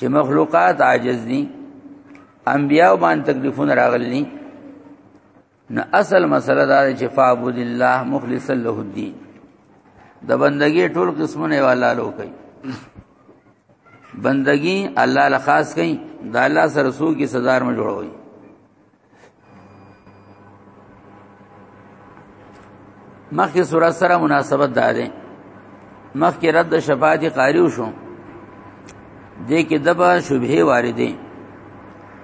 چې مخلوقات عاجز دي انبیاء باندې تکلیفونه راغلي نه اصل مسله دا چې فعبد الله مخلص له الدين د بندګي ټول قسمونه والا لو کوي بندگی الله لخاص کئ دا الله سره سو کی سزا مې جوړوي مخکې سورہ سره مناسبت ده ده مخکې رد شفاعت قاری وشو دې کې دبا شبهه واردې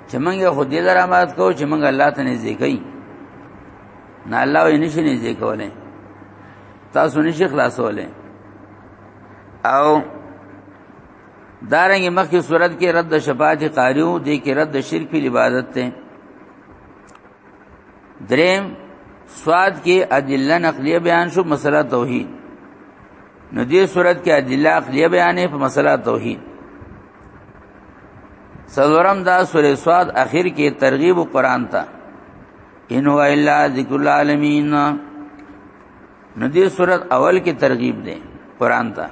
چې موږ خو دې درامات کو چې موږ الله ته نږدې کړي نه الله یې نشي نږدې کولای تاسو نشي خلاصولای او دارنګ مخکې صورت کې رد شفاعت قاریو دې کې رد شرک په عبادت ته دریم سواد کې ادله نقلیه بیان شو مسله توحید نو دې صورت کې ادله عقلیه بیانې په مسله توحید سلورم دا سورې سواد اخر کې ترغیب قرآن ته ان هو الا ذکر العالمین نو دې صورت اول کې ترغیب ده قران ته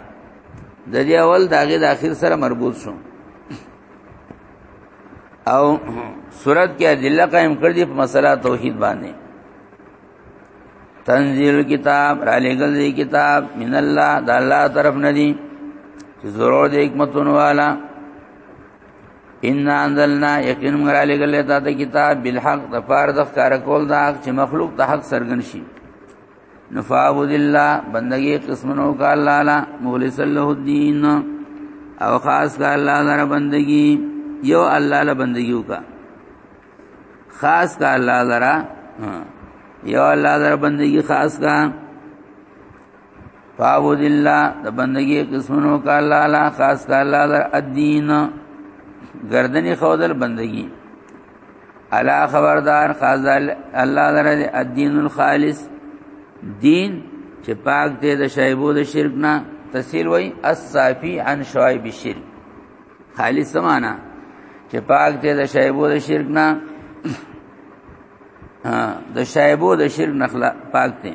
د دې اول داګه د اخر سره مربوط شو او صورت کې ادله قائم کړ دي په مسله توحید باندې تنزیل کتاب را لګل دی کتاب من الله د الله طرف نه دی چې ضرور د حکمتونو والا ان انزلنا یقین موږ را لګل تا ته کتاب بالحق د پار د ښکار کول دا چې مخلوق د حق سرګن شي نفعبد الله بندگی قسمنو کا الله لا مخلص له الدين او خاص کا الله لپاره بندگی یو الله له بندگی وکا خاص کا الله لپاره یو الله لپاره بندگی خاص کا فعبد الله د بندگی قسمونو کا الله لا خاص کا الله لا الدین گردنی خودل بندگی الا خبردار خاص الله لره الدین الخالص دین چې پاک دې د شایبو د شرک نه تسهیل وای الصافی عن شایب الشرک خالص معنا چې پاک دې د شایبو د شرک نه د شایبو د شرک نه پاک دې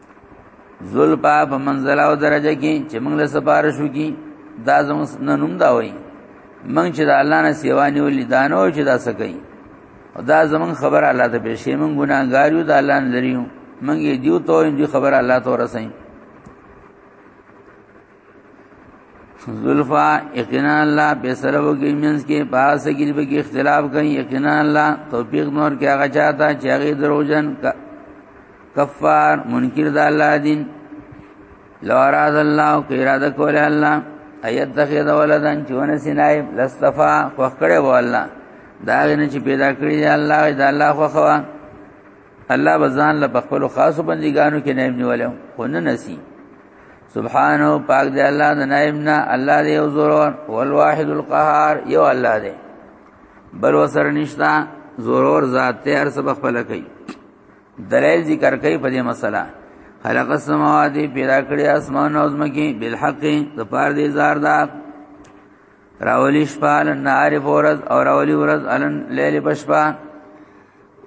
ذلفا په منزله او درجه کې چې موږ له سفارش وکي دا زموږ نه نوم دا وایي موږ چې د الله نه سیوا نیولې دا نه وایي چې دا څه کوي او دا زموږ خبره الله ته پېښې موږ ګناګار یو د الله نه لري موږ یې دیو ته یې خبره الله ته ورسایي ذلفا یقینا الله به سره وګی منس کې پاس کې به کې اختلاف کوي یقینا الله توفیق نور کې هغه چاته چې هغه دروژن کفار منکر د الله دین لو اراد الله کې اراده کول الله ایت دغه د ولدان چونه سینایب لستفا خو کړه و الله دا غنه چې پیدا کړی دی الله دا الله خو خوا الله بزان له خپل خاص بندګانو کې نیم نیولم خو نه نسی سبحانه پاک دی الله د نائمنا الله دی او زور او الواحد القهار یو الله دی بل وسر نشتا زورور ذات ته هر سبق خپل کوي دلیل ذکر کوي په دې مسله خلق السماوات پیدا کړی اسمان او زمکي بالحق د پار دې زار دا راولی شپه لن نهار فورز او راولی ورز الن لیل بشپا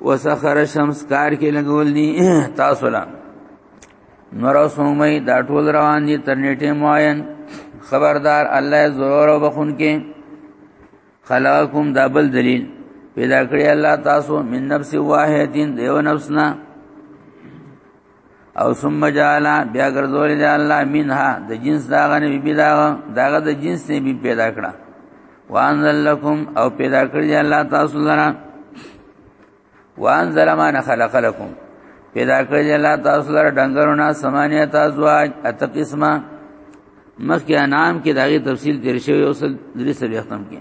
وسخر شمس کار کې لګول دي تاسو لا نور اوسمې دا ټول روان دي تر نیټه معین خبردار الله ضرور وبخون کې خلقکم دابل دلیل پیدا کړی الله تاسو من نفس واحدین دیو نفسنا او ثم جعل بیا ګرځول دی الله منها د جنس داغه نه بي داغه داغه د جنس نه بي پیدا کړه وانزل لكم او پیدا کړی الله تاسو لرا وانزل ما خلق لكم پیدا کړی الله تاسو لرا ډنګرونه سمانه تاسو اج ات قسمه مخکې انام کې داغه تفصیل تیر شوی او سل درې سره ختم کې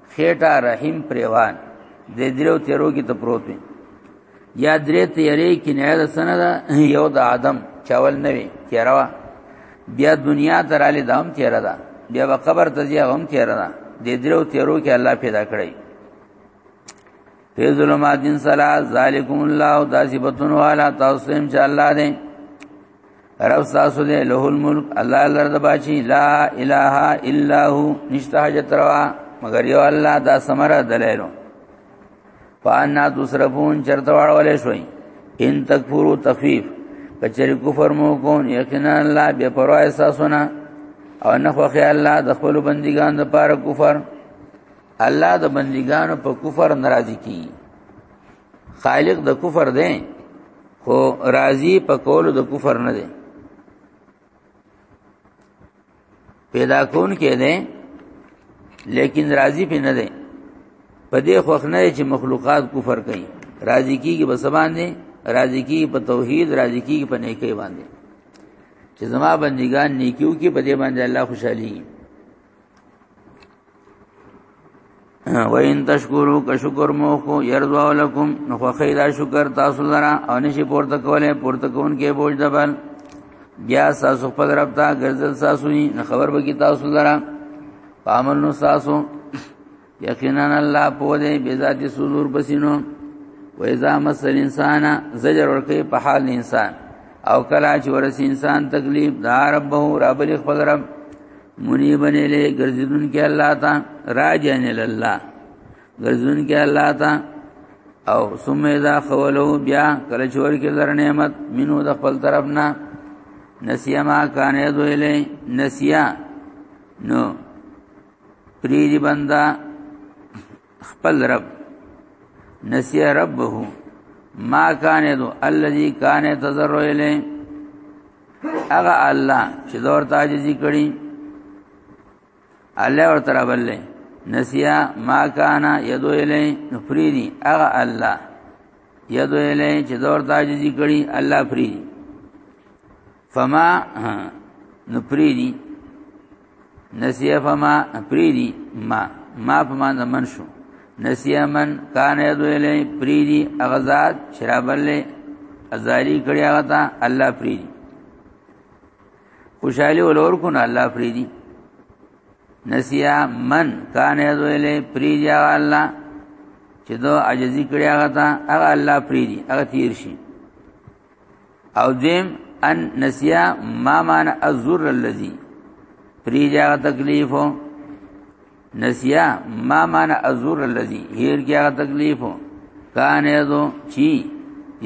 خېټه رحیم پریوان د دریو تیرو کې ته پروت وي یا درې تیرې کې نه ده سنه ده یو د ادم چاول نه وي تیروا بیا دنیا ته را لې دام تیر ده بیا به قبر ته ځي هم تیر ده د دریو تیرو کې الله پیدا کړی فی ظلمات سلا ذالکم الله داسبتون والا تاسو ان شاء الله دې رب تاسو دې له الملک الله لر د باچی لا اله الا هو نشته حاجت روا مگر یو الله دا سمره دلیلو فانا تصرفون چرته واړولې شوي ان تکفرو تخفیف کچری کفر مو کو یقینا الله بے پروا احساسونه او نه خو خیال الله د خپل بندګان د پاره کفر الله د بندګانو په کفر ناراضي کی خالق د کفر دی خو راضی په کول د کفر نه دی پیدا کون کې دی لیکن راضی په نه دی په دې خوښ نه چې مخلوقات کفر کوي راضی کیږي بس باندې راضی کیږي په توحید راضی کیږي په نیکی باندې چې زما بندگان نیکیو کې په دې باندې الله خوشحالي و ان تشکرو که شکر مو خو يرضوا لكم نو خو خیدا شکر تاسو لرا او نشي پورته کوله پورته کون کې بوج دبل بیا تاسو خپل رب ته ګرځل تاسو نه خبر به کی تاسو لرا پامن نو تاسو یقینا الله په دې بذات صدور بسینو و اذا مس الانسان زجر ورکه په حال انسان او کلا چې ورس انسان تکلیف دا ربه رب خپل رب منی بنې له ګرځیدون کې الله تا راجن الله ګرځون کې الله تا او ثم اذا خولو بیا کله چور کې در نعمت منو د خپل طرف نه نسیا ما کان یذو الی نسیا نو پریدی بندا خپل رب نسی ربه ما کانه دو الذي کانه تزرو الی اغه الله چې دور تاجزی کړي الله ور تر بلې نسیا ما کانا یدو الی نفریدی اغه الله یدو الی چې دور تاجزی کړي الله فریدی فما نو پریدي نسیه فما پریدي ما ما په مان من شو نسیه من کان یدو الی پریدي اغزاد شرابلې ازاری کړی هغه ته الله پریدي خوشحالي ولور کو نه الله پریدي نسیه من کان یدو الی پریدي الله چې دو عجزي کړی هغه ته هغه الله پریدي هغه تیر شي او دیم ان نسیا ما مان الزر الذی پریجا تکلیف نسیا ما مان الزر الذی هیر کیا تکلیف کان یذو چی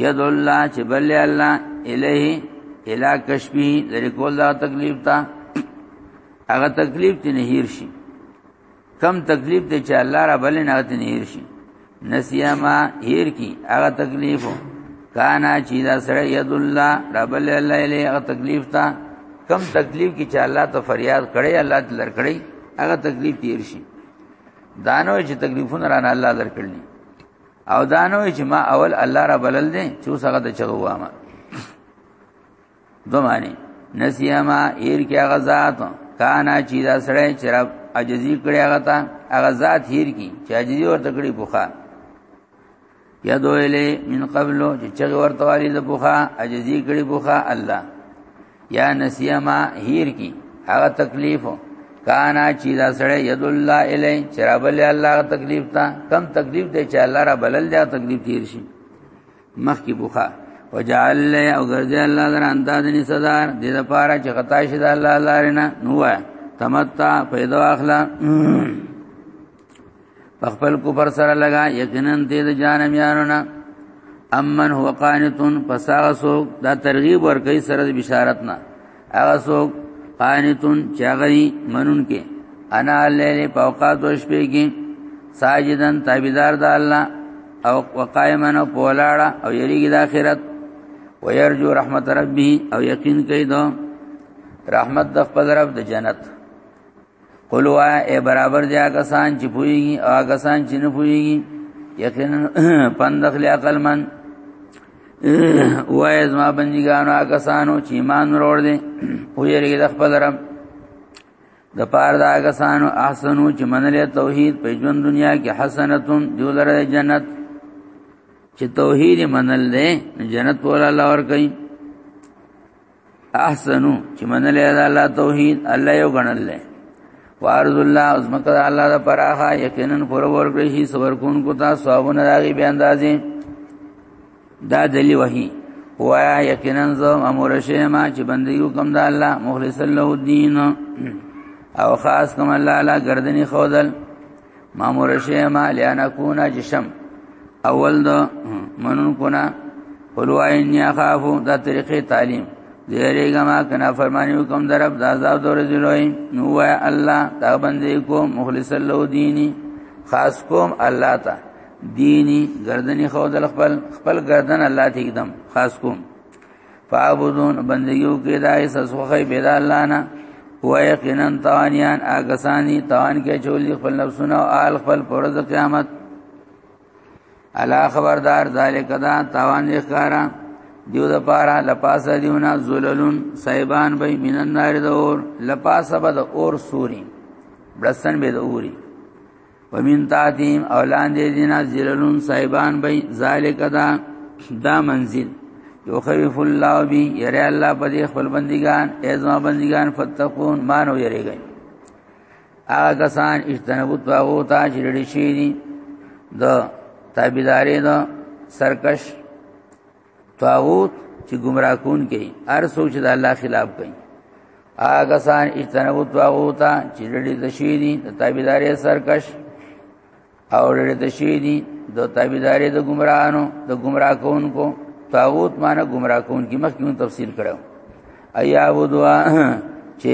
ید الله چې بل الله الیه الا کشفی ذری کول دا تکلیف تا هغه تکلیف تی نه هیر شي کم تکلیف دی چې الله را بلې نه ته نیر شي نسیما هیر کی هغه تکلیف کانا چې دا سره ید الله را بلې الله له هغه تکلیف تا کم تکلیف کې چې الله ته فریاد کړي الله ته لر کړي هغه تکلیف تیر شي دانو چې تکلیفونه رانه الله لر کړي او دانو چې ما اول الله را بلل دي چې اوس هغه د چغوا ما دو معنی نسیما ایر کی هغه ذات کانا چې دا سره چې رب عجزی کړی هغه تا هغه ذات هیر کی چې عجزی ورته کړی بوخا یادو الی من قبل چې چغ ورته والی د بوخا عجزی کړی بوخا الله یا نسیما هیر کی هغه تکلیف کانا چې دا سره ید الله الی چې رب الله تکلیف تا کم تکلیف دی چې الله را بلل دا تکلیف تیر شي مخ کی بوخا وجعل له او ګرځي الله در انداز نه صدر دې د پاره چې خطا شي د الله لارینه نو وای تمتع پیدا اخلا خپل کو پر سره لگا یقینا دې د جانم یانو نه امن هو قانتون پساغه سو دا ترغیب ور کوي سره د بشارت نه هغه څوک قانتون چغری منون کې انا الليل فوقات شپې کې ساجدن تابعدار د الله او وقائما او پولاړه او یریږي د آخرت ويرجو رحمت ربي او یقین کوي دو رحمت د خپل رب د جنت قلوا اے برابر دیا کسان چې پویږي او کسان چې نه پویږي یقینا پندخلی عقل من وای زما بندګانو کسانو چې ایمان وروړ دي او یې د خپل رب د پاره دا کسانو احسنو چې منلې توحید په ژوند دنیا کې حسنتون دیولره جنت چې توحید منل دې جنت ولا لور کوي احسنو چې منلې ده الله توحید الله یو غنل له وارز الله از مکه الله دا پراخه یقینا پر ور کړی شي صبر کون کو تا ثوابونه راغي به اندازې دا دلی وحی وایا یقینا زم امر شه ما چې بندیو کوم د الله مخلص له الدين او خاص کوم الله لا گردنی خودل مامور شیم الیان کون جشم اول د منون کنا قلوای نیا خافو دا طریقې تعلیم دیریګه ما کنا فرمانیو کوم درب د عذاب دور ذلوی نو وای الله تا باندې کو مخلص له دینی خاص کوم الله تا دینی گردنی خو دل خپل خپل گردن الله ته کدم خاص کوم فعبدون بندگیو کې دای سسوخی بيد الله نه هو یقینا توانیان اګسانی توان کې چولی خپل نفسونه او آل خپل پرز قیامت الا خبردار ذالک دا توان ښکارا دیو د پارا لپاسه دیونه زللون صاحبان به مینن نار د اور لپاسه به د اور سوري بلسن به د اوري ومن تاتیم اولان دې دینا زللون صاحبان بې ذالک دا دا منزل یو خفیف الله بی یری الله په دې خپل بندگان ایزما بندگان فتقون مانو یری گئی هغه کسان اجتنبوت باغو تا چې لري شي دي د تابعداري د سرکش طاغوت چې گمراه کون کوي هر څوک چې د الله خلاف کوي هغه سان اجتنبو طاغوت چې لري د شی دي د تابعداري سرکش او لري د شی دي د تابعداري د گمراهانو د گمراه کون کو طاغوت معنی گمراه کون کی مخکې تفصیل کړو ایا ودوا چې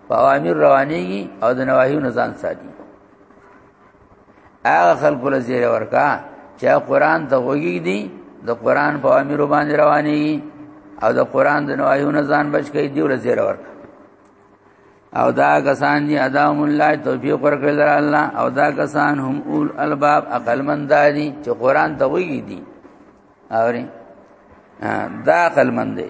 په اوامر روانيږي او د نواهیو نه ځان ساتي هغه خلکو له زیره ورکا چې قران ته وګی دي د قران په اوامر باندې روانيږي او د قران د نواهیو نه ځان بچ کوي دی له زیره ورکا او دا کسان دي ادم الله توفیق ورکړل الله او دا کسان هم اول الباب عقل منداري چې قران ته وګی دي اوري دا عقل مند دي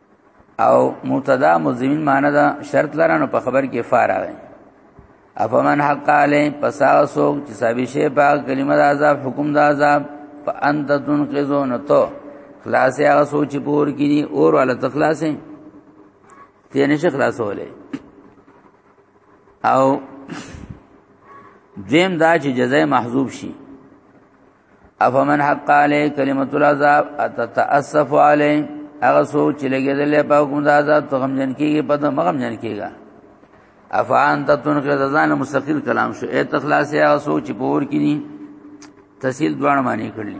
او مبتدا مزمن معنی دا شرط لرنه په خبر کې فارغه افمن حق علی پسا سوق چې سبي شی پاک کلمه د عذاب حکم د عذاب فانت تنقذو نو تو خلاص هغه سوچ پور کړي اور ولا تخلاصې ته نشه خلاصولې او دیم دا چې جزای محذوب شي افمن حق علی کلمۃ العذاب اتتاسف علی هغه سوچ چې لګیدل په حکم د عذاب ته غم جن کیږي په دغه غم جن کیږي افان ته تنقذ ځان مستقل کلام شو اے تخلاص هغه سوچ پور کینی تحصیل دوان معنی کړلی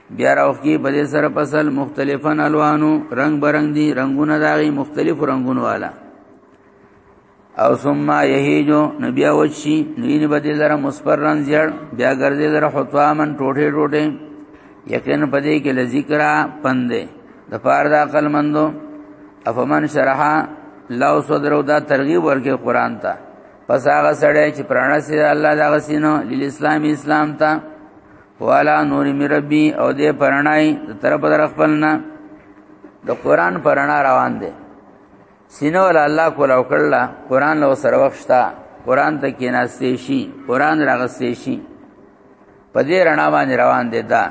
بیا راوخی په دې سره فصل مختلفن الوانو رنگ برنګ دي رنگونه داغي مختلف رنگونو والا او ثم یهیجو نبی اوچی نوینه بدل لره مصبرن زیړ بیا ګرځي لره حطامن ټوټه ټوټه یقین پدې کې لذکر پندې د پاره د عقل مندو افمن شرحا لو صدرو دا ترغیب ورکه قران ته پس هغه سړی چې پرانا سي الله دا غسینو لیل اسلام اسلام ته والا نور می ربی او دې پرنای تر په در خپلنا د قران پرنا روان دي سینو ول الله کولا وکړه قران له سره وښتا قران ته کې ناشې شي قران راغسې شي په دې رڼا باندې روان دي دا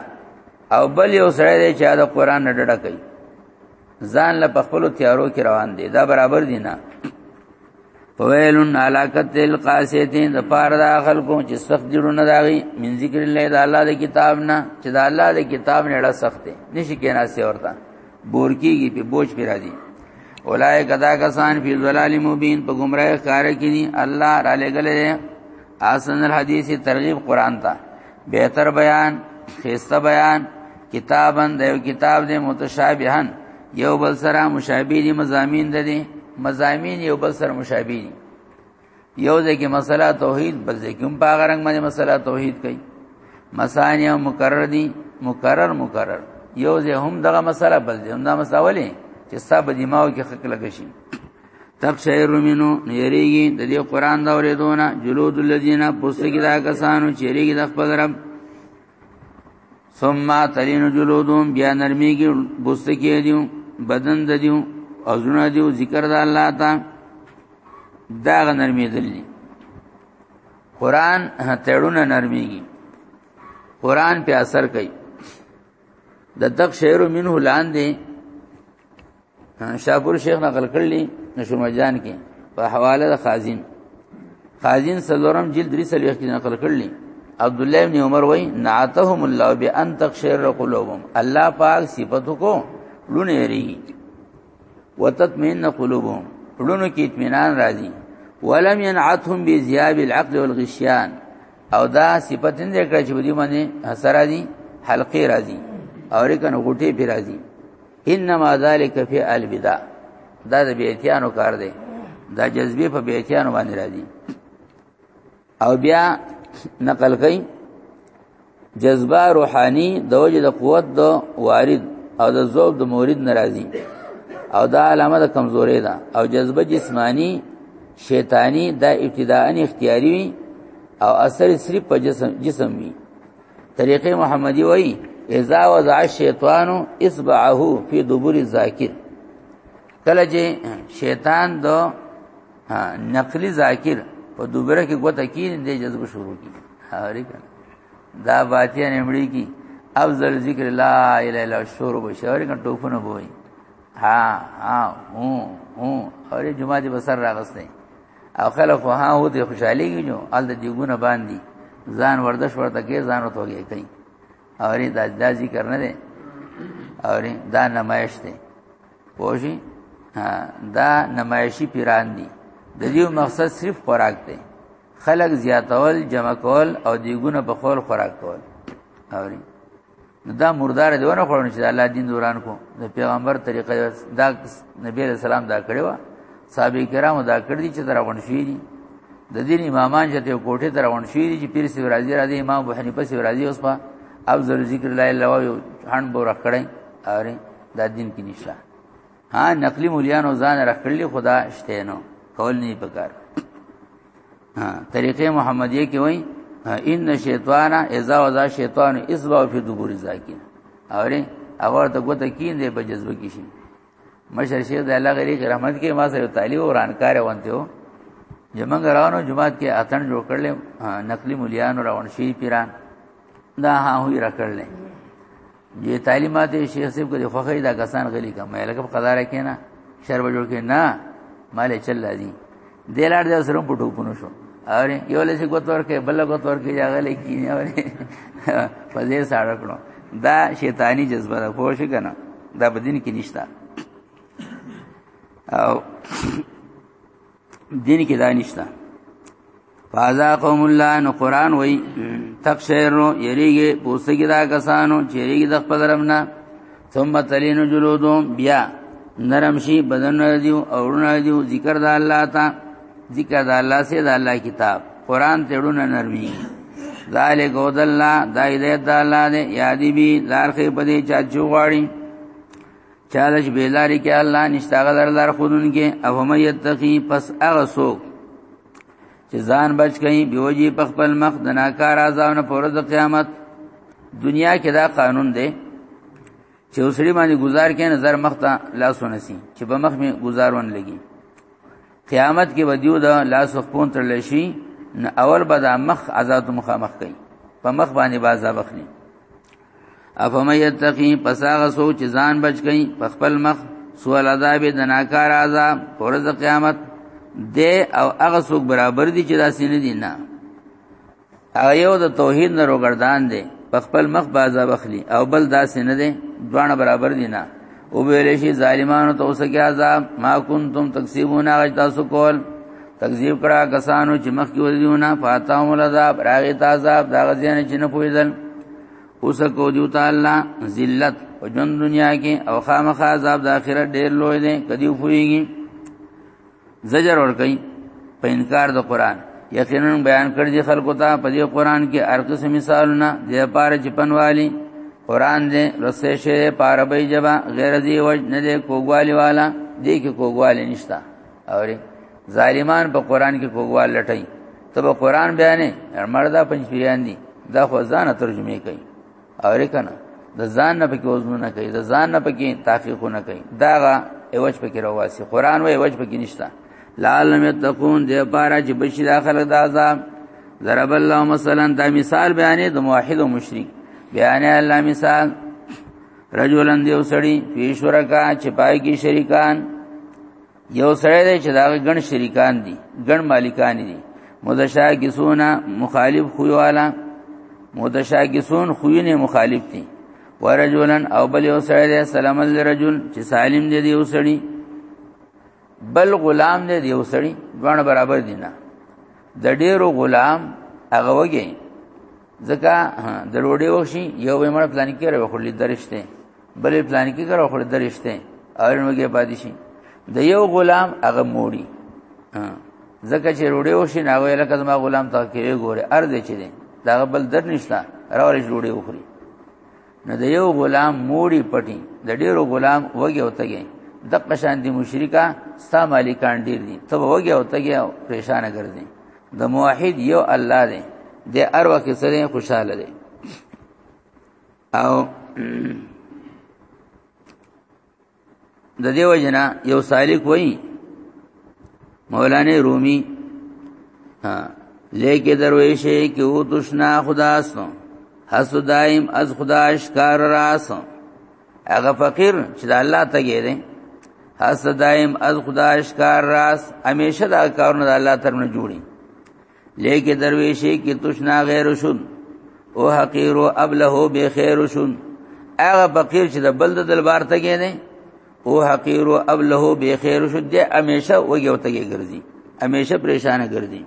او بل یو سره دې چې دا قران نه ډډه کوي ځان له خپل تیارو کې روان دي دا برابر دي نه فویلن علاقت القاسیتین د پاره د خلکو چې سخت جوړونه داغي من ذکر الله د الله د کتاب نه چې د الله د کتاب نه ډا سخت دي نشي کېنا سي ورته بور کیږي په بوج پی راځي اولای کدا کسان فی ظلال مبین په گمراه کار کینی الله را لګلې آسن الحدیث ترغیب قران ته بهتر بیان خسته بیان کتابن د یو کتاب د متشابهن یو بل سره مشابه دي مزامین د دي مزامین یو بل سره مشابه دي یو ځکه مسله توحید بل ځکه هم په غرنګ باندې مسله توحید کوي مسانی مکرر دي مکرر مکرر یو ځکه هم دغه مسله بل ځکه هم دا مسله ولې چې سب دماغ کې خک لګشي تب سیر منو یریږي د دې قران دا اوریدونه جلود الذین پوسګی دا کسانو چې یریږي د خپل رب ثم تلین جلودهم بیا نرمیږي پوسګی دیو بدن د دیو او زونه دیو ذکر د الله تا دا غ نرمیدل دي قران تړونه نرمیږي قران په اثر کوي د دغ شعر منه لاندې شاپور شیخ نقل کړلی نشو مجان کې په حواله د خازن خازن سلورم جلد درې سلوخ کې نقل کړلی عبد الله ابن عمر وای نعتهم الله بان تخشر قلوبهم الله پاک صفاتو کو لونه ری وتطمئن قلوبهم لونه کې اطمینان راځي ولم ينعتهم بذياب العقل والغشيان او دا صفت نه کړ چې بده باندې حسرا دي حلقې راځي او رکنه غټي پی راځي انما ذالک فی البدع دا د بیتیانو کار دی دا جذبه په بیتیانو باندې راځي او بیا نقل کئ جذبه روحانی د وجه د قوت د وارد او د ذوب د مورید ناراضي او دا علامه د کمزوري ده او جذبه جسمانی شیطانی دا ابتداء اختیاری وي او اثر صرف په جسم جسم وي طریقې محمدي وایي اذا وضع الشیطان اصبعه فی دبر الذاکر کله چې شیطان دو نقلی ذاکر په دوبره کې ګوته کې د جذب شروع کی هاري کنه دا باتیا نیمړي کی افضل ذکر لا اله الا شور بشور کنه ټوفونه بوي ها ها هو هو اورې جمعه دې بسر راغسته او خلک خو ها و دې خوشحاليږي نو ال د دیګونه باندې ځان وردش ورته کې ځان ورته وګي کوي او ری دا د ذکر نه دی او ری دا نمایش دی پوجي دا نمایشي پیران دي د دې مقصد صرف خوراک دی خلق زیاتول جمع کول او دیګونه په خول خوراک کول اوري دا مردار دی ونه خورنه چې الله دین دوران کو د پیغمبر طریقه دا نبی علیہ السلام دا کړی و صحابه کرامو دا کړی دي چې دراون شي دي د دین امامان چې ته کوټه دراون شي دي چې پیر سی راضی راضی امام ابو حنیفه سی راضی اوس په افضل ذکر لا اله الا الله هان بو رکړی اره دا دین کې نشه ها نقلی مولیانو ځان رکړلی خدا شته نو کول نه پکار طریقې محمدیه کې وای ان شیطان اذا وذا شیطان اسبا فی دبر زاکین اوره اور ته ګوت کین دی په جذبه کې شي مشر شیخ د الله غری رحمت کې ما سره طالب او رانکار وانته و جمنګ راونو جماعت کې اتن جوړ کړل نقلی مليان راون شي پیران دا ها هوی را کړل دې تعلیمات شیخ صاحب کې خوخه دا کسان غلي کا مې لکه قضا را کینا شر بجو کې نه مال چل لازم دلار دې سره پټو پونو شو اور یو لسی کو تور کې بل کو تور کې جاغلې کینې اور په دې ساړه کړو دا شیطانی جذبه ده پوه شي کنه دا بدین کې نشتا او دین کې دا نشته فازا قوم الله نو قران وای تقشیر یریږي پوسګی دا کسانو چیرېږي د خپل ربنا ثم تلین جلودهم بیا نرم شي بدن دیو اورونه دیو ذکر د الله تا ذکر د الله سي د الله کتاب قران ته ډونه نرمي ذالک هود الله د هدایت الله دې یادی بي لارخه پدې چا جوړی چاله چې بیلاری کې الله نشته غلر لار خودون کې او هم یتقی پس هغه سوک چې ځان بچ کئ بیوجی په خپل مخ د ناکار عذاب نه پر د قیامت دنیا کې دا قانون دی چې اوسړي باندې گزار کې نظر مخ ته لاس ونسی چې په مخ می گزار ون لګي قیامت کې ودیو دا لاس خپون تر لشي نه اول به دا مخ عذاب مخامخ کئ په مخ باندې باز بخلی افمه یتقی پس هغه سو چې ځان بچ کئ په خپل مخ سو العذاب د ناکار عذاب پرز قیامت د او هغه سو برابر دي چې داسې نه دي نه هغه یو د توحید نه روګردان دي په خپل مخ بازا بخلی او بل داسې نه دي دوه برابر دي نه او ویل شي ظالمانو ته اوسه کې عذاب ما کنتم تکسبون هغه تاسو کول تکذیب کړه کسانو چې مخکې ودیونه فاتهم العذاب راغی عذاب دا غزيان چې نه پویدل اوس کو دیو تعالی ذلت او جن دنیا کې او خامخ عذاب د آخرت ډیر لوی دی کدی پویږي زجر ور کوي په انکار د قران یقینا بیان کړ دي خلکو ته په دې قران کې هر قسم مثالونه د پاره چې پنوالي قران دې رسې شي پاره به جبا غیر دی وج نه دې کوګوالي والا دې کې کوګوالي نشتا اوري ظالمان په قران کې کوګوال لټای ته په قران بیانې مردا پنځپیران دي دا خو ځانه ترجمه کوي اورې کنه د ځان نه پکې وزنونه کوي د ځان نه پکې تحقیقونه کوي داغه ایوج پکې رواسي قران وای ایوج پکې نشته لعلم یتقون دې پارا چې بشي داخله د عذاب ضرب الله مثلا دا مثال بیانې د موحد او مشرک بیانې الله مثال رجلن دیو سړی فی شرکا چې پای کې شریکان یو سره دی چې دا ګڼ شریکان دي ګڼ مالکان دي متشاکسون مخالف خویوالا متشاکسون خوینه مخالف دي ورجلن او بل یو سره دی سلام الرجل چې سالم دی یو سړی بل غلام دی یو سړی دوه برابر دي نه د ډیرو غلام هغه وګي ځکه د ډوډۍ وشي یو به مړ پلان کې راو خړلې درشته بلې پلان کې راو خړلې درشته او نو کې پاتې شي د یو غلام هغه موړي ځکه چې ډوډۍ وشي نه ویل کله ما غلام ته کې ګوره ارزه چي دي دا بل در نشتا راولې ډوډۍ وخوري نه د یو غلام موړي پټي د ډیرو غلام وګي او تګي د قشان دي مشرکا ستا مالکان ډیر دي ته وګي او تګي پریشان ګرځي د موحد یو الله دی د اروا کې سره خوشاله دی او د دیو جنا یو سالک وای مولانا رومي ها لیکه درویشه کې او تشنا خدا سو حس دائم از خدا اشکار راس هغه فقیر چې د الله ته ګیره حس دائم از خدا اشکار راس همیشه دا کارونه د الله تر نه جوړي لیکه درویشی کی تشنا غیر شون او حقیر او ابله به خیر شون هغه فقیر چې د بل د دلبار ته کېنه او حقیر او ابله به خیر شون دی همیشه وګیو ته ګرځي همیشه پریشان ګرځي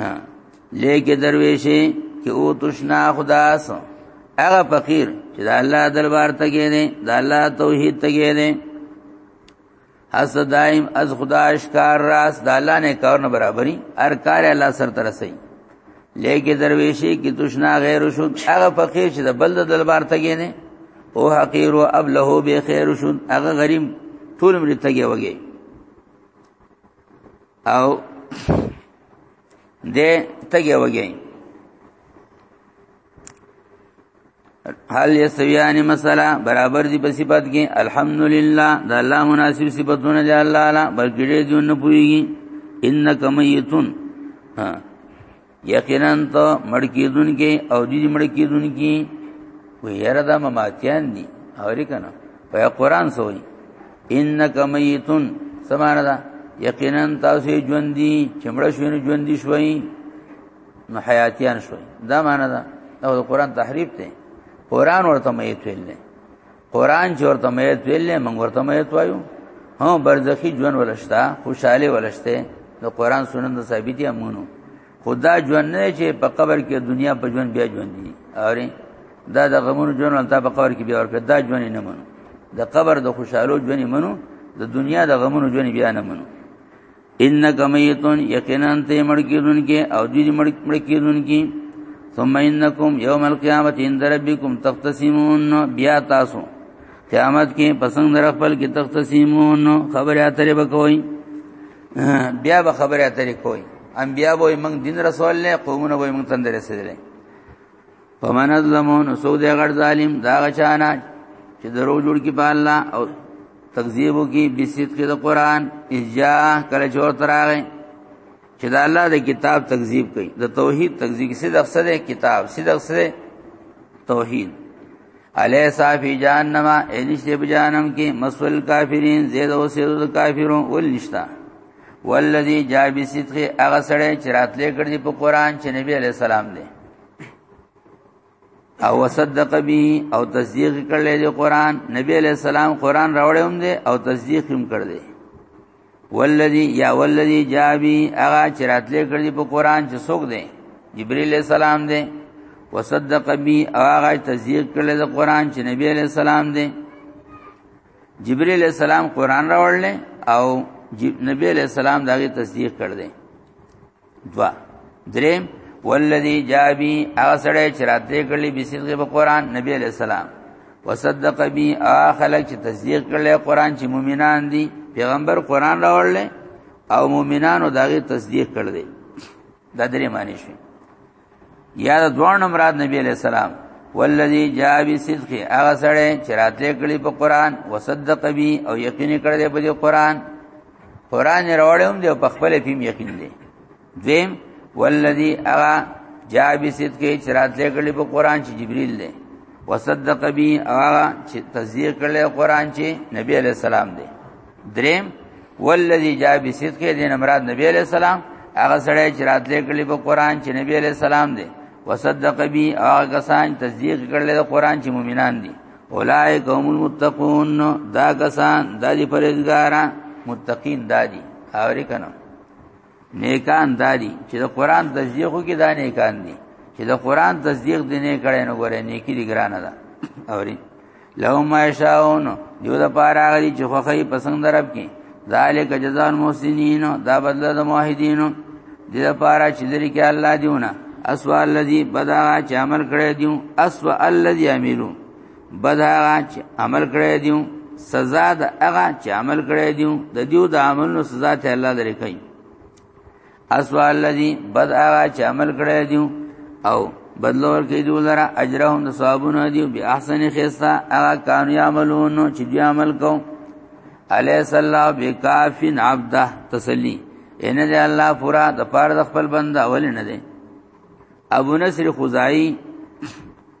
ها لیکه درویشی کی او تشنا خداس هغه فقیر چې د الله دربار ته کېنه د الله توحید ته کېنه حس دائم از خدا اشکار راس د الله نه کار نه برابرۍ هر کار الله سر تر سي لیکي درویشي کی تشنا غیر شو هغه فقیر چې د بل د دلبار تګې نه او حقیر او اب له به خیر شو هغه غریب ټول مری تګې وږي او دې تګې وږي حال یسویانی مسله برابر دی په صفات کې الحمدلله د الله مناسب صفاتونه دی الله اعلی بلکې دې جون پوریږي انک میتون ها یقینا ته مړکیدون کې او دې مړکیدون کې و یره د مماتیان دي اورې کنه په قران سوې انک میتون سمانه ده یقینا تاسو ژوند دي چمړه شوین ژوند دي شوي نو حیاتیان شوي دا معنی ده او د قران تحریف دی قران ورته میت ویل نه قران چې ورته میت ویل نه موږ ورته میت وایو هم برزخی ژوند ولشتا خوشاله ولشته د قران سنن د ثابتي امونو خدا ژوند نه چې په قبر کې دنیا په ژوند بیا ژوند دي اوري دا د غمونو ژوند ولته په قبر کې بیا ورکړه دا ژوند نه منو د قبر د خوشاله ژوند منو د دنیا د غمونو ژوند بیا نه منو انک میتون یقینا ته مړ کیدون کې او دې مړ مړ کیدون کې ثم انکم یوم القیامت عند ربکم تختصمون بیا تاسو قیامت کې پسند در خپل کې تختصمون خبره اترې وکوي بیا به خبره اترې کوي انبیا به موږ دین رسول له قومونه به موږ تندرسه دي فمن ظلمون سو دې غړ ظالم دا غچانا چې درو جوړ کی په الله او تکذیب کی بسیت کې د قران اجا کله چور تراغه چې دا الله د کتاب تکذیب کوي د توحید تکذیب کې صدق سره کتاب صدق سره توحید علی صافی جهنم انشته په جهنم کې مسول کافرین زید او سید کافرون ول نشتا والذی جاء بسیت هغه سره چې راتلې کړی په قران چې نبی علی السلام دی او وصدق به او تصدیق کړل دی قران نبی علیہ السلام قران راوړی هم دی او تصدیق هم کړل دی والذي یا والذي جابي اغا چراتلې کړی په قران چې څوک دی جبرئیل علیہ السلام دی وصدق به او اغا تصدیق کړل دی قران چې نبی علیہ السلام دی جبرئیل علیہ السلام قران راوړل او نبی علیہ السلام داغه تصدیق کړل دی دوا دریم والذي جاء بي هغه سره چې راتلې کړلې به صدق په قران نبی عليه السلام وصدق بي اخلق چې تصدیق کړلې قران چې مؤمنان دي پیغمبر قران راوړل او مؤمنانو داغه تصدیق کړل دا درې معنی شوی یا د دوه مراد نبی علیہ السلام والذي جاء بصدق هغه سره چې راتلې کړي په قران وصدق به او یقین کړي دی په قران قران راوړم دی په خپل فهم یقین دی دیم والذي هغه جاء بصدق چې راتلې کړي په قران چې جبريل دی وصدق به هغه چې تصدیق کړي قران چې نبی علی السلام دی دریم والذي جاء بصدق دین مراد نبی علیہ السلام هغه سره چې راتلې کړي په قران چې نبی علیہ السلام دی وصدق بی هغه کسان تصدیق کړل د قران چې مؤمنان دي اولائک هم المتقون دا کسان د دې پرېزګارا متقین دادي اورې کنه نیکان دادی چې د قران تصدیق وکړي دا نیکان دي چې د قران تصدیق دې نه کړي نو ګوره نیکی دي ګرانه ده اوري لو ما شاون دیو د پاره غري چې خوخی پسند درب کې ذالک جزاء المحسنین دا بدله د موحدین دې د پاره چې لري کې الله دیونه اسوا الذی بدا چې عمل کړی دیو اسوا الذی عملو بد هغه چې عمل کړی دیو سزا د هغه چې عمل کړی دیو د دیو د عملونو سزا ته الله لري کوي اسوا الذي بد هغه چې عمل کړی دیو او بدلور کې دیو لره اجرهم د ثوابونو دیو به احسن خستا هغه کان یعملون چې دی عمل کوم الیس الله بکافین عبده تسلی ان دې الله پورا د پاره د خپل بنده اول نه دی ابو نصر خزائی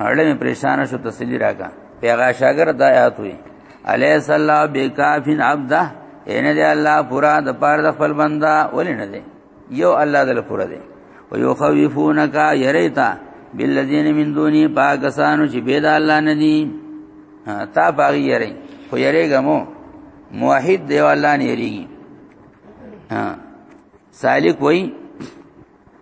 اړه مې پریشان شو تسلی راکا پیغا شاګر د آیات وی علی صلی الله بکافین عبده ان دی الله پورا د پار د خپل بندا ولینه دی یو الله دل پورا دی و یخوفونک یریتا بالذین من دونی پاکسانو چې بيد الله نه دی تا باغی یری خو یریګمو موحد دی الله نه یریږي سالک وای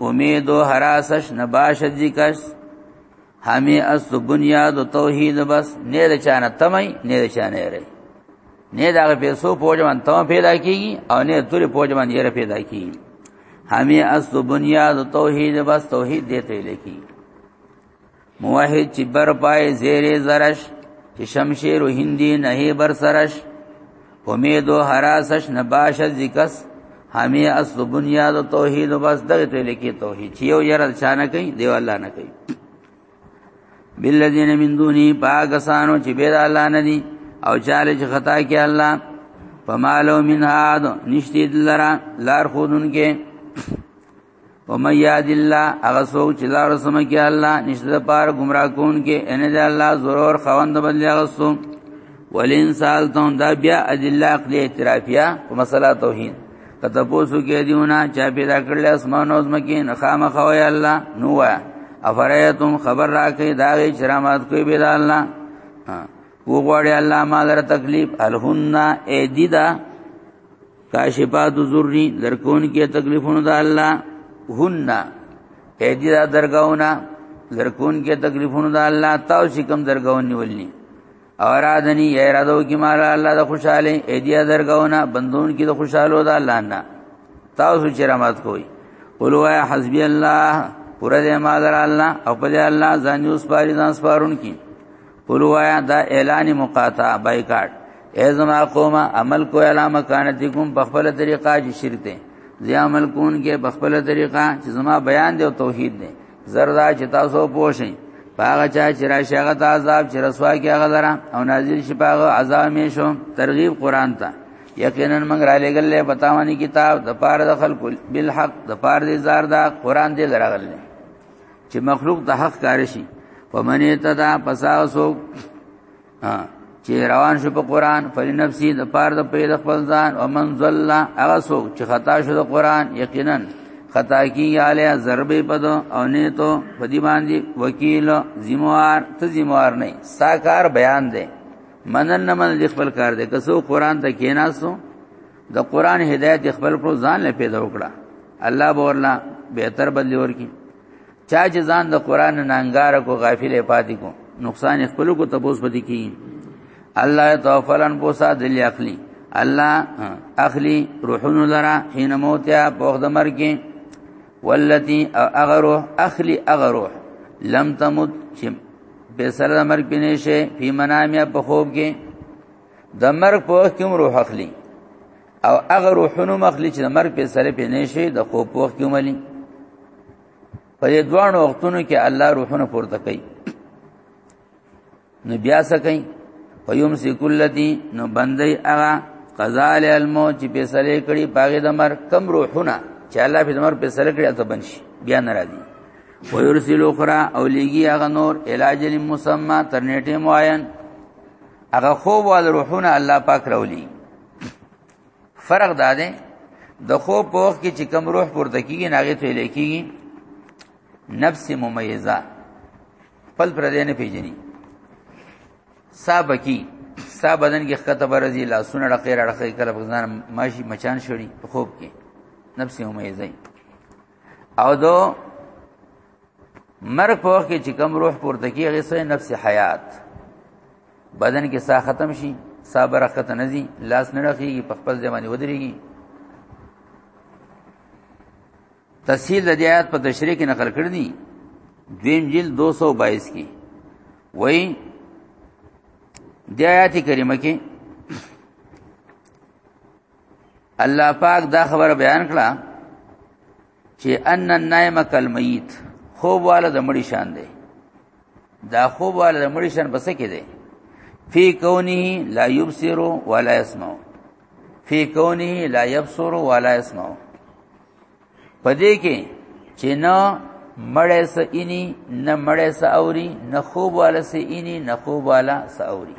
امید و حراسش نباشد ذکش همه از بنیاد و توحید بس نه د چانه تمای نه د چانه ری نه دا پیسو پوجمان تم پیدا کیږي او نه توري پوجمان یې پیدا کیږي همه از بنیاد و توحید بس توحید دې ته لکی موحد چې بر پای زیرې زرش چې شمشیر و هندی نه بر سرش امید و حراسش نباش ذکس همې اصل بنیاد و توحید و بس دغه ته لیکي توحید چې یو یره چانه کوي دی الله نه کوي بالذین من دونی پاکستانو چې بیر الله نه دي او چاله چې خطا کې الله پمالو من هاد نشتی دلرا لار خودن کې ومن یاد الله هغه څوک چې لار سم کې الله نشته د پار گمراه کون کې ان د الله ضرور خوند بدلی غسو ولین سال ته دا بیا ادله عقلی اعترافیه په مسله توحید کته پوسو کې دیونه چا پیدا کړل اسمان او زمکه نه خامخ وای الله نو وا افرایتم خبر راکې دا وی چرامات کوي به الله وګوړی الله مال تکلیف الہن ایدیدا کاشفات ذری لرکون کې تکلیفونه د الله هن اې دې دا درگاونه لرکون کې تکلیفونه د الله تاسو کوم درگاون نیولنی اور ادنی اے رادو کی مال الله د خوشاله اې دې درگاونه بندون کې د خوشاله د الله نه تاسو چې رحمت کوی قولوا حسبی الله پر دې مال الله او پر دې الله ځان یوس پاری ځان سپارون کی قلوایا دا اعلان مقاطع بایکاټ ازما قوما عمل کو علامه کانتکم په خپل طریقه چې شرک دی زی عمل کون کې په خپل طریقه چې زما بیان دی او توحید دی زردا چې تاسو پوښی پاغه چا چې را شغه ته عذاب چې رسوا کې هغه درا او نازل شي پاغه عذاب می شو ترغیب قران ته یقینا موږ را لګل پتاوانی کتاب د پاره د خلق بالحق د پاره د زار دا قران دې درغلنه چې مخلوق د حق کار شي ومن تدا پساسو چې روان شو په قران فل نفسي د پار د پیل خپل ځان او من ضل هغه سو چې خطا شو د قران یقینا خطا کی علی ضرب پد او نه تو پدی باندې وکیل ذمہار ته ذمہار نه ساکار بیان دی منن نه من خپل کار دی که سو قران ته کیناسو د قران هدایت خپل کړو ځان له پیدا وکړه الله به ورلا بهتر بدلی ورکی چا چې ځان د قران نانګار کو غافل پاتې کو نقصان خپل کو تبوس بدی کی الله توفلن بوسا دل عقلی الله اخلی روحون لرا حين موتیا بوخ د مرګ والتي اغرو اخلی اغرو لم تمت چې په سره مرګ پینې شي په منامیا په خوب کې د مرګ په وخت کې روح اخلي او هغه روحونو مخلي چې د مرګ په سره په نشي د خوب په وخت کې ملي په دې دوانو وختونو کې الله روحونه پورته کوي نو بیا څه کوي فیوم سکلتی نو بندي هغه قضا له الموت چې په سره کړي پاګه د مرګ کم روحونه چې الله په دمر په سره کړی ته بنشي بیا ناراضي ويرسل اخرى او لګي هغه نور علاج مسمى تر نیټه معین هغه خوب وال روحونه الله پاک راولي فرق دا دی د خوب په وخت کې چې کم روح پورته کیږي ناغه ته لیکيږي نفس ممیزه خپل پر دې نه پیژني سابقي سا بدن کې خطه برزي لاسونه ډقې راړخې کله په ځان ماشي مچان شړي په خوب کې نفس ممیزه او دو مرګ په وخت کې چې کوم روح پورته کیږي سه نفس حیات بدن کې سا ختم شي سا برکت نه زی لاس نه راخیږي په خپل ځمانه ودرېږي تفصیل د آیات په تشریح کې نقل کړ دي دویم جلد 222 کې وای د آیات کریمه کې الله پاک دا خبر بیان کړه چې ان النائم کالمیت خوب والا د مړي شان دی دا خوب والا د مړي شان بس کې دی فی کونه لا یبصر ولا یسمع فی کونه لا یبصر ولا یسمع پدې کې چې نه مړې سه اینی نه مړې سه اوري نه خوب والا سه اینی نه خوب والا سه اوري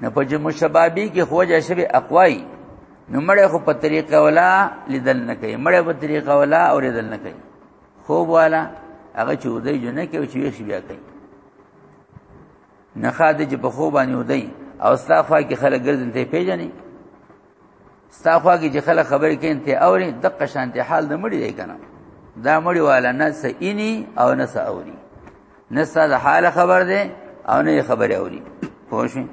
نه په جمع شبابي کې خوجه شبي اقوای نو مړې خو په طریقه ولا لیدل نه کوي مړې په طریقه ولا او لیدل نه کوي خوب والا هغه چې ودی جنې کې چې ویښ بیا کوي نه خاده چې په خوب باندې ودی او استغفار کې خلک ګرځن ته پیژني ستا خوا کې چې خلک خبرې کوي ته اوري د قشانتي حال نه مړی دی کنه دا مړی والا نه سینی او نه ساوري نه ستا د حال خبر دی او نه خبرې اوري پوه شئ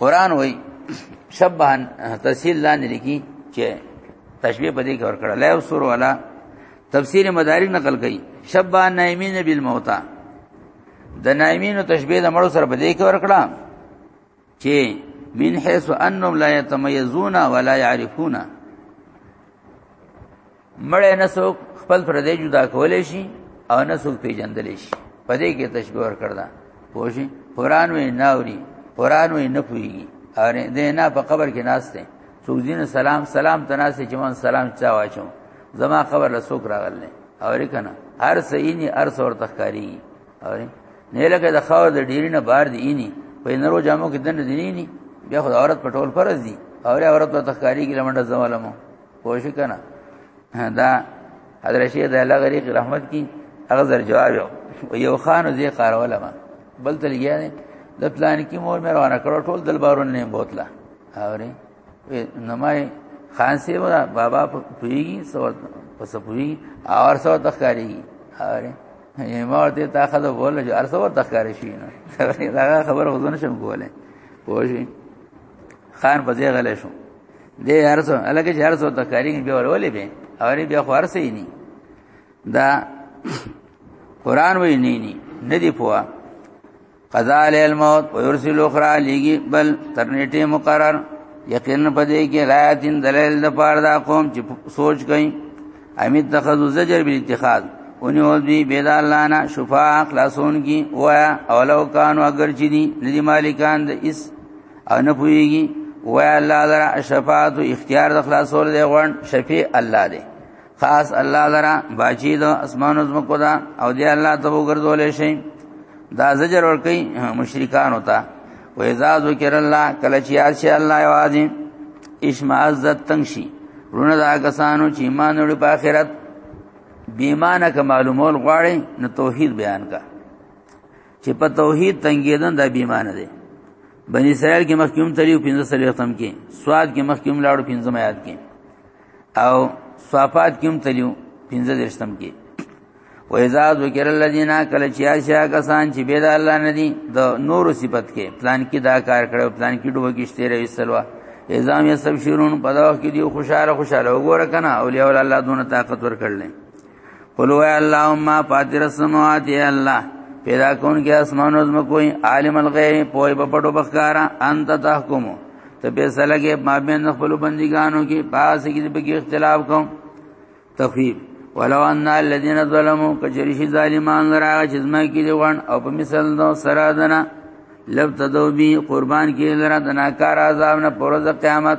قران وای شبهان تفصیل لاندې لیکي چې تشبیه پدې کې ورکړه لا وسور والا تفسیر مدارک نقل کړي شبهان نایمین بالموتى د نایمینو تشبیه د مړو سره پدې کې ورکړه چې من حيث انهم لا يتميزون ولا يعرفون مړ نه څوک خپل پر دې جدا کولې شي او نه څوک پیژندل شي په دې کې تشبيه ور کړدا پوښي قران وې ناوري قران وې نه پويږي اور دې نه په قبر کې ناشته څوک دین سلام سلام تناسه جوان سلام چا واچو زما خبر له څوک راغل نه اور کنه هر سینی هر څور تخکاری اوري نه لکه د خاور د ډیری نه بار دی اینی په نرو جامو کې دنه دی نه بیا خو عورت پټول فرض دی او عورت په تخکاری کې لمنډه زوالمو کوشش کنه دا حضرت شیخ د الله غریق رحمت کی هغه زر جواب یو خان زی قارول ما بل تل گیا دی د پلان کې مور مې روانه کړو ټول دلبارون نه بوتلا اوري نمای خان سی ودا بابا پویږي سو پس پویږي اور سو تخکاری اوري یې ما ورته تا خدای بوله چې ارسه ورته ښکارې شي نه دا خبره غوښنه شم کوله پوه خان په دې غلې شو دې ارسه الګه چې ارسه ورته ښکارې به ولولې به اوري بیا خو ارسه یې نه دا قران وې نه نه نه دی پوهه قضا علی الموت و یرسل اخرى لګي بل ترنیټه مقرر یقین پدې کې لایتین دلیل د پاره دا قوم چې سوچ کئ امیت تخذو زجر بی اتخاذ اونی او دی بيد الله نه شفاء خلاصون کی وایا اولو کانو اگر چي دي ندي مالکان د اس او نه پويږي وایا الله درا شفاعت اختیار د خلاصول دی غون شفیع الله دی خاص الله لرا باجی د اسمان او زمکو دا او دی الله ته وګرځولې شي دا زجر ور کوي مشرکان ہوتا و اذا ذکر الله کله چې یاد شي الله یوازې اشمعزت تنشي رونه دا کسانو چې ایمان لري په آخرت بیمانه ک معلومول غواړي نو توحید بیان کا چې په توحید تنګیدن دا بیمانه دي بنی اسرائیل کې مخکوم تریو 15 سلوختم کې سواد کې مخکوم لاړو 15 آیات کې او صفات کوم تلیو 15 درشتم کې و اذا ذکر الذين کل چیا شیا کسان چې بيد الله نه دي د نور صفت کې پلان کې دا کار کړو پلان کې ډوب کېشته رہی سلوا اعظام یستبشرون په دا کې دی خوشاله خوشاله وګوره کنه اولیاء الله دونه طاقت ور کړل قل وای اللهم فاطر السماوات یا الله پیدا کون کې اسمان او زمکو عالم الغیب پوی په پټو بخکارا انت تحکم ته به سلګه ما بین خپل بندګانو کې پاس کې به اختلاف کوم تخفیف ولو ان الذين ظلموا کجریش ظالمان را چې زما کې دی وان او په مثال نو سره دنا لب تدو بی قربان کې لره د ناکار عذاب نه پرز قیامت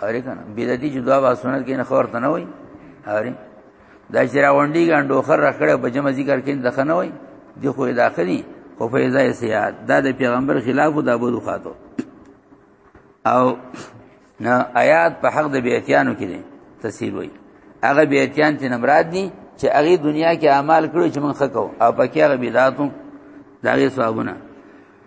هرې کنه بدعتي چې دعا واسونه کې نه خور ته نه وای هرې دا چې راونډي ګاندو خر راکړه په جمع ذکر کې دخه نه وای دی خو داخلي خو په ځای سیاد دا د پیغمبر خلاف د ابو خاطو او نه آیات په حق د بیتیانو کې دي تفسیر وای هغه بیتیان چې نمراد دي چې هغه دنیا کې اعمال کړو چې موږ خکو او پکې هغه بدعاتو داغه ثوابونه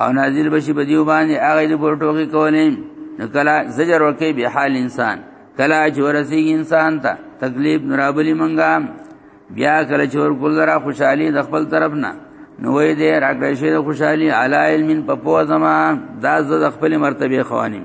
او نازل بشي په دیو باندې هغه د پورټوګي کولې نو کلا زجر ورکې به حال انسان کلا چې ورسیږي انسان ته تکلیف نرابلی منګا بیا کله چې ور کول را خوشحالي د خپل طرف نه نو وې دې راکړې شه خوشحالي علی علم په پوزما دا زه د خپل مرتبه خوانیم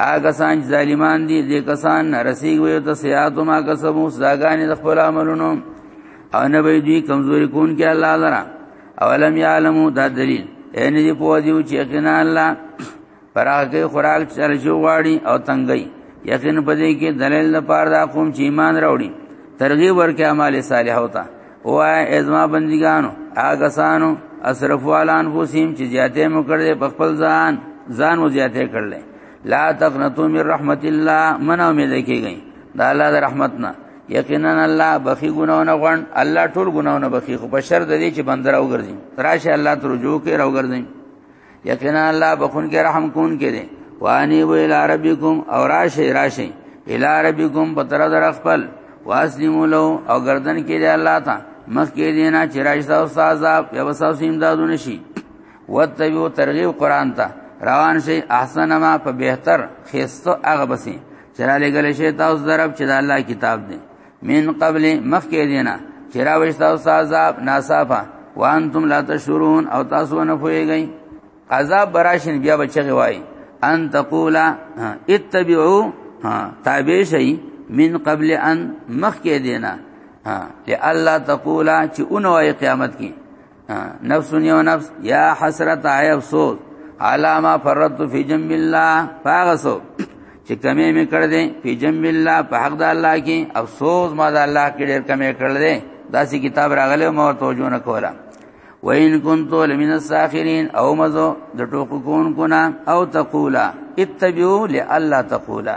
هغه سان ظالمان دي دې کسان رسیږي وي ته سیاتو ما کسبو سزاګانې د خپل عملونو او نه به دوی کمزوري کون کې الله لرا اولم یعلمو دا دلیل ان دې په دې چې یقینا الله پراګه خوراک چل شو واړي او تنګي یقین په دې کې دلیل لپاره دا قوم چې ایمان راوړي ترغیب ورکه اعمال صالحه وتا او ازما بندګانو هغه سانو اسرف والان فوسیم چې زیاته مو کړې په خپل ځان ځان مو زیاته کړل لا تقنطوا من رحمت الله من امید کیږي دا الله د رحمتنا یقینا الله بخي ګناونه غون الله ټول ګناونه بخي خو بشر د دې چې بندر او ګرځي راشه الله ته رجوع کوي او ګرځي یقینا الله بخون کې رحم کون کې دي وانی و الی ربکم او راشی راشی الی ربکم په تر در خپل واسلمو له او گردن کې دی الله تا مخ کې دی نه چې راځي تاسو عذاب یا وساو سیم دادو نشي وتبو ترغیب قران ته روان شي احسن ما په بهتر خيستو هغه بسي چې را لګل شي تاسو درب چې د الله کتاب دی من قبل مخکې دینا چې راوښتا او عذاب ناصافه وانتم لا تشعرون او تاسو نه پوهیږئ عذاب براشن بیا بچغه وای ان تقول اتبعوا تابع شي من قبل ان مخکې دینا ها لالا تقول چې اونوي قیامت کې نفس یو نفس یا حسرت ای افسوس علامه فرت فی جنب الله فغسو چې کمی می کړ دې فی جنب الله په حق د الله کې افسوس ما د الله کې ډېر کمی کړ دې داسې کتاب راغلی مو توجه نه کوله وین کنتو لمن الساخرین او مزو د ټوکو کون کنا او تقولا اتبعو لالا تقولا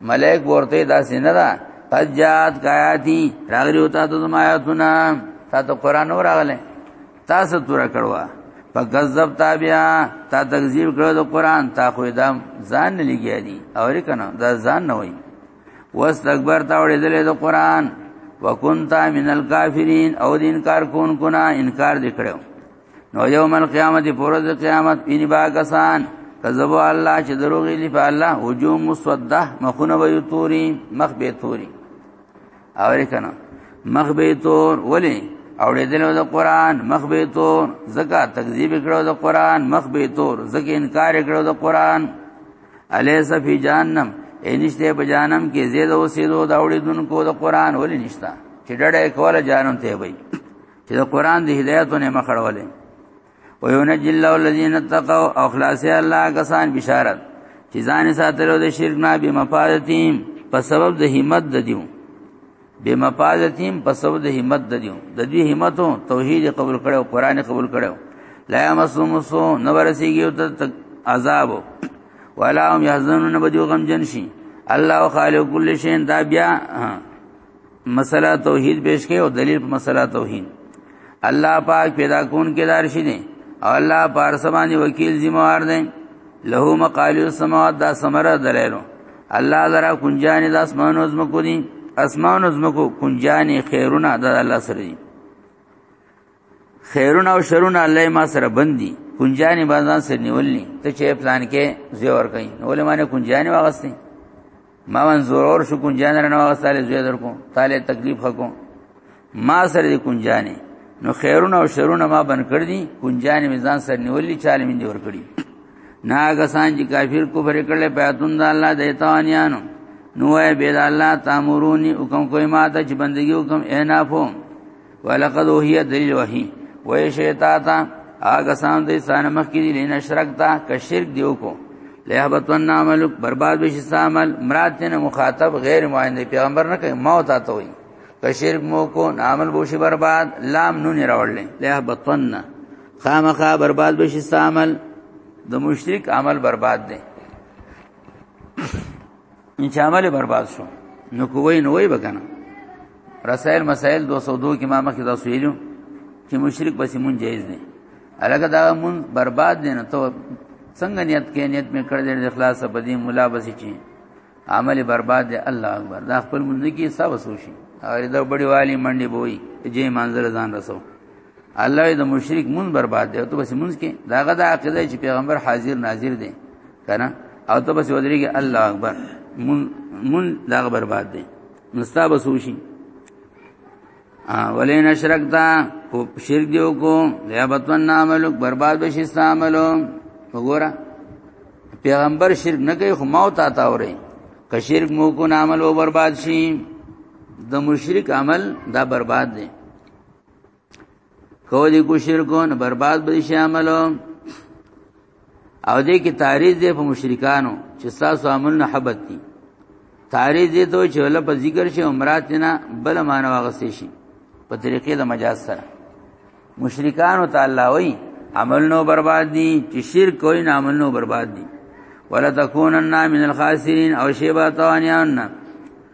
ملائک ورته دا سینه ده قد جات کایاتی راغلی وتا ته ما آیاتنا تا ته قران اور راغله تاسو تور کړوا فکذب تابعا تا تکذیب کړو د قران تا خو دا ځان نه لګیا دي اور کنه دا ځان نه وای واستكبر تا وړې دلې د قران وکنتا من الکافرین او د انکار کون کنا انکار دکړو نو یوم القیامت پرز قیامت ان با کسان کذبوا الله چې دروغ یې په الله هجوم مسوده مخونه وي توري مخ به توري اورې کنه مخ به تور ولی اورې دلو د قران مخ به تور زکه تکذیب کړو د قران مخ به تور زکه انکار کړو د قران الیس فی جهنم انشته په جانم کې زید او سیدو دا وړي دونکو د قران ولې نشتا چې ډډه کوله جانم ته وي چې د قران د هدایتونه مخړولې او یو نجل الله الذين اتقوا او خلاص الله کسان بشارت چې ځان ساتلو د شرک نه به مفادتیم په سبب د همت د دیو به مفادتیم په سبب د همت د دیو د دې همتو توحید قبول کړو قران قبول کړو لا مسوم سو نو ورسیږي او ته عذاب ولا هم يحزنون بدو غم جنشي الله خالق كل شيء دا بیا مسله توحید پیش کړي او دلیل په مسله توحید الله پاک پیدا کون کې دار شي دي او الله پار سمانی وکیل ذمہ وار دي له مقالو السماوات دا سمره دلیلو الله درا کنجان د اسمان او زمکو دي اسمان او زمکو کنجان خیرونه د الله سره دي خیرونه او شرونه الله ما سره بندي کنجانی بازان سره نیولني ته چې پلان کې زوی ور کوي نو ولې معنی کنجانی واغستې ما من ضرور شو کنجان نه واغستاله زوی در کو تاله تکلیف حکو ما سره کنجانی نو خیرونه او شرونه ما بن کړ دي کنجانی میزان سره نیولني چاله مين دي ور کړی ناګسان چې کافر کفر کړل پیاتون د الله دیتانیانو نو اے بيد الله تامروني حکم کوي ما ته چې بندگی حکم اے نافو ولقد هي دلیل وحی وای شیتا تا هغه سان دې سان مخ کې دي لین شرک تا ک شرک دیو کو لهبتن عمل برباد بشي عمل مراد ته مخاطب غیر معین دی پیغمبر نه کوي موت آتا وي ک شرک مو کو عمل بوشي برباد لام نون راوړل لهبتن خامخا برباد بشي عمل د مشرک عمل برباد دی ان چې عمل برباد شو نو کوی نو وای بکنه رسائل مسائل 202 کې ما مخکې تاسو ویلو چې مشرک پسې مون جایز نه الګا دا مون برباد دي نه ته څنګه نیت کې نیت مې کړ دې اخلاص په دې مولا بسې چی عمل برباد دي الله اکبر دا خپل مونږ کې سب وسوشي او دا بډي والی منډي بوي جې منزل ځان رسو الله دې مشرک مون برباد دي ته بس مونږ کې داغه د عقیده چې پیغمبر حاضر ناظر دي کنه او ته بس ودرېږي الله اکبر مون مون دا برباد دی نستا بسوشي ولین اشرکتا کو شرک دیو کو یا بتمن عملو برباد بشي استعمالو وګوره پیغمبر شرک نه کوي خو موت آتا اوري که شرک مو کو عمل و برباد شي د مشرک عمل دا برباد دی کولی کو شرکون برباد به شي عملو او دې کې تعریض دې په مشرکانو چې تاسو عمل نه حبت دي تعریض دې ته چې ول په ذکر شي عمرات نه بل معنی واغستې شي په طریقې د مجاز سره مشرکانو تعالی وای عمل نو برباد دي چې شرک کوئی نه عمل نو برباد دي ولا تکونن من الخاسرین او شیبا توانیان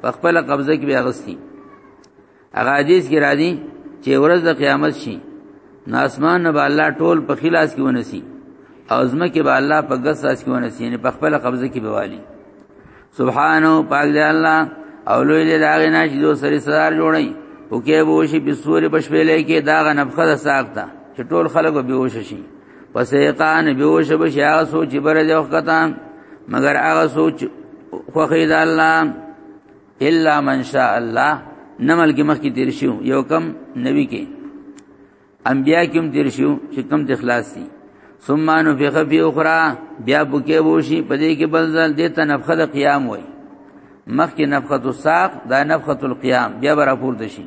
په خپل قبضه کې اغستی هغه حدیث کې راځي چې ورځ د قیامت شي نو اسمان نه به الله ټول په خلاص کې ونسی او زمه کې به الله په غس اس کې ونسی نه په خپل قبضه کې بوالي سبحانه پاک دی الله او لوی دی داغه نه چې دو سری سزار جوړي او کې به وشي په سوري بشپېلې کې داغه نفخه ساخته چې ټول خلک به وشي شي پسیقان بیوش بشی آغا سو چی برز اخکتا مگر آغا سو چی خوخید اللہ الا من شاء الله نمل کې مخ کې تیر شو یو کم نبی کې انبیا کې هم تیر شو چې کم د اخلاص دي ثم انو فی خفی اخرى بیا بوکې بوشي پدې کې بل ځل دې ته نفخه د قیام وای مخ کې نفخه الساق دا نفخه القیام بیا برا پورته شي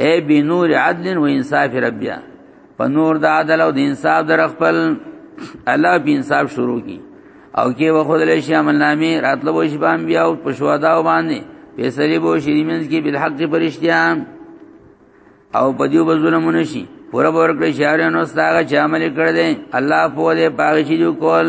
اے بنور عدل و انصاف ربیا په نور د عدل او د انصاف در خپل الله په انصاف شروع کی او کې و خود له شامل نامې راتلو بو شي بام بیا او پښوادا و باندې پیسې بو شي منځ کې بل حق پرشتیا او په دیو بظلمونه شي پورا ورکړي شهرانو ستاغه چې عمل کړ دې الله په دې پاغشي جو کول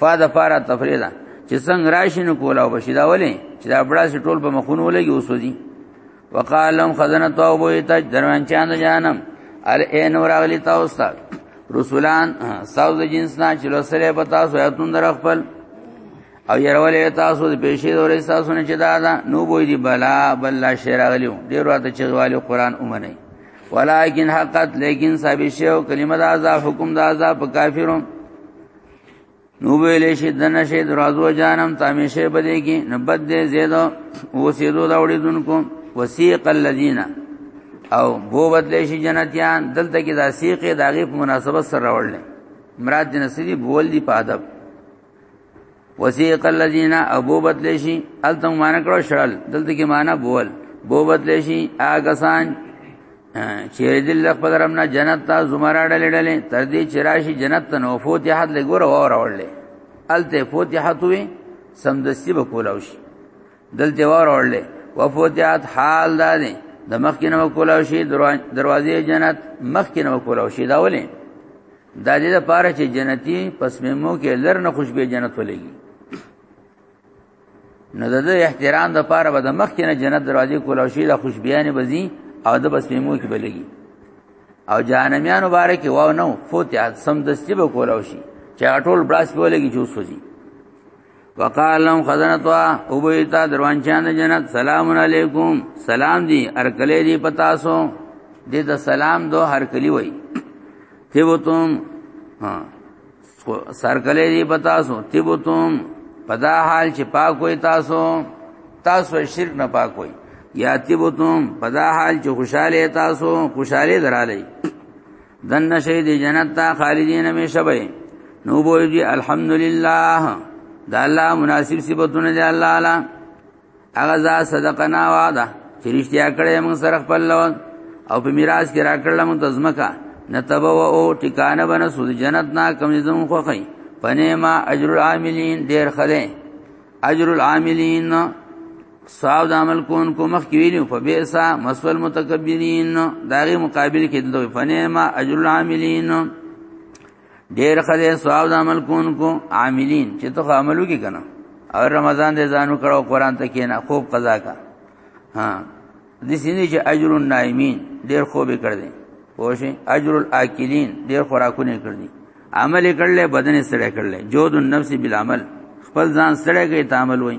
فاد فارا تفریدا چې څنګه راشي نو کولا وبشي دا ولې چې دا بڑا سي ټول په مخونو ولګي وسوځي وقال لهم خزنه توبه ایتاج دروان چاند جانم ال اے نور اغلی تاسو ته رسولان ساوز جنس نه چلو سره په تاسو ایتون در خپل او يرولې تاسو د پیشې دورې تاسو نه چې دا دا نو بوې دی بلا بل لا شعر غلیو ډیر راته چې غوالي قران اومنه ولکن حقت لیکن صاحب شیو کلمه د عذاب حکم د عذاب کافرون نو ویلې شي د نشه درازو جانم تامیشه بده کې نبد دې زیدو او سیدو دا وړي دونکو وسیق الذین او بو بدلې شي جنتیان دلته کې دا سیقه داغه په مناسبت سره راوړل مراد دې نسلی بول دی په ادب وسیق الذین او بو بدلې شي التم معنا کړو شړل دلته کې معنا بول بو بدلې شي آګسان چې دل خپل رب نه جنت ته زمرا ډلې ډلې تر دې چې راشي جنت ته نو فوتحت لګور او راولې الته فوتحت وي سمدستی به کولاو شي دلته وراولې وفوتحت حال دا دي د مخ کې نو کولاو شي دروازې جنت مخ کې نو کولاو شي دا ولې دا دې لپاره چې جنتی پس مېمو کې لر نه خوشبو جنت ولېږي نو د احترام د پاره به د مخ کې نه جنت دروازې کولاو شي د خوشبيانې بزي او د بس میمو کې بلګي او جهنميان مبارک واو نو فوتیا سم دستی به کولاو شي چې ټول بلاس په لګي جوس وځي وقال لهم خزنتوا او بیتا دروانچان د جنت سلام علیکم سلام دی ارکلې دی پتا سو دې د سلام دو هر کلی وای ته وتم ها خو سرکلې دی بتاسو تبتم پدا حال چې پاک وي تاسو تاسو شرک نه پاک وي یا تبتم پدا حال چې خوشاله تاسو خوشاله درالې دن نشي دی جنت تا خالدین همیشه به نو بوجي الحمدلله دا الله مناسب صفاتونه دی الله اعلی هغه ځا صدقه نا واده چې رښتیا کړې موږ سره خپل لوز او په میراث کې راکړل موږ ته ځمکه نتبو او ټکانه بنه سود جنت نا کم زم خو خي پنه ما اجر العاملین ډیر خده اجر العاملین صاحب د عمل کون کو مخ کې ویلو په بیسا مسول متکبرین داغه مقابل کې دوی پنه ما اجر العاملین ډیر خدای ثواب د عمل کوونکو عاملین چې ته عملو کې کنه او رمضان دې ځانو کړو قران ته کېنا خوب قضا کا ها د سینې چې اجر النائمین ډیر خوب کړ دې پوښې اجر الاکلین ډیر خوراکونه کړ دې عمل کړل بدن سره کړل جود النفس بالعمل خپل ځان سره کې تعامل وای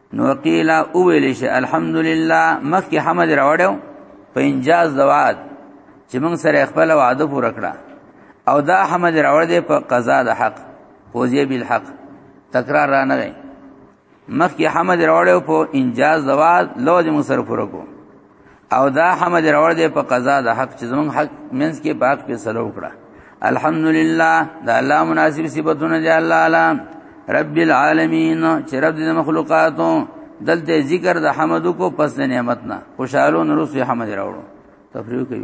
نو قیل او ویل شي الحمدلله مخکې حمد راوړو په انجاز دواد چې موږ سره خپل وعده پوره کړه او دا حمد راوړ دې په قضا د حق فوزیه بالحق تکرار را نه غي مخکې حمد راوړو په انجاز دواد لوځ موږ سره پوره کو او دا حمد راوړ دی په قضا د حق چې زمون حق منس کې پاک په سلو کړه الحمدلله دا الله مناسب صفاتونه دی الله اعلی رب العالمین چې رب د مخلوقاتو دلته ذکر د حمد کو پس د نعمت نه خوشالو نرسو حمد راوړو تفریو کوي